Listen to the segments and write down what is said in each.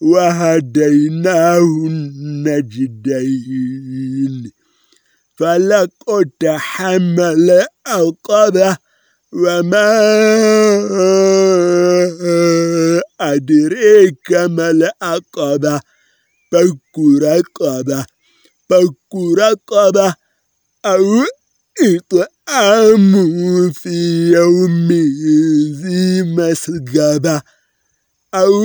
وهديناه النجدين فلقد حمل أقبه وما أدريك ما العقبة. فك رقبة فك رقبة أو إطعام في يوم ذي مسقبة أو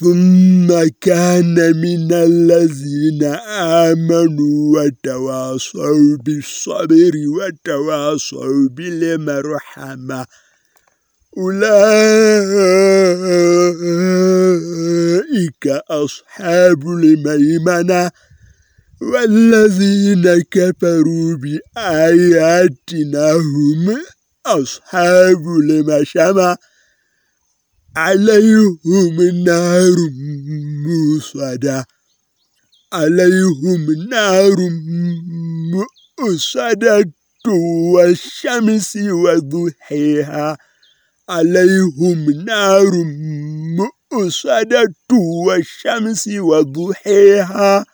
ثم كان من الذين آمنوا وتواصوا بالصبر وتواصوا بالمرحمة. أولئك أصحاب الميمنة والذين كفروا بآياتنا هم أصحاب المشمة. عليهم نار موصدة عليهم نار موصدة والشمس وضحيها عليهم نار مؤصدة والشمس وضحيها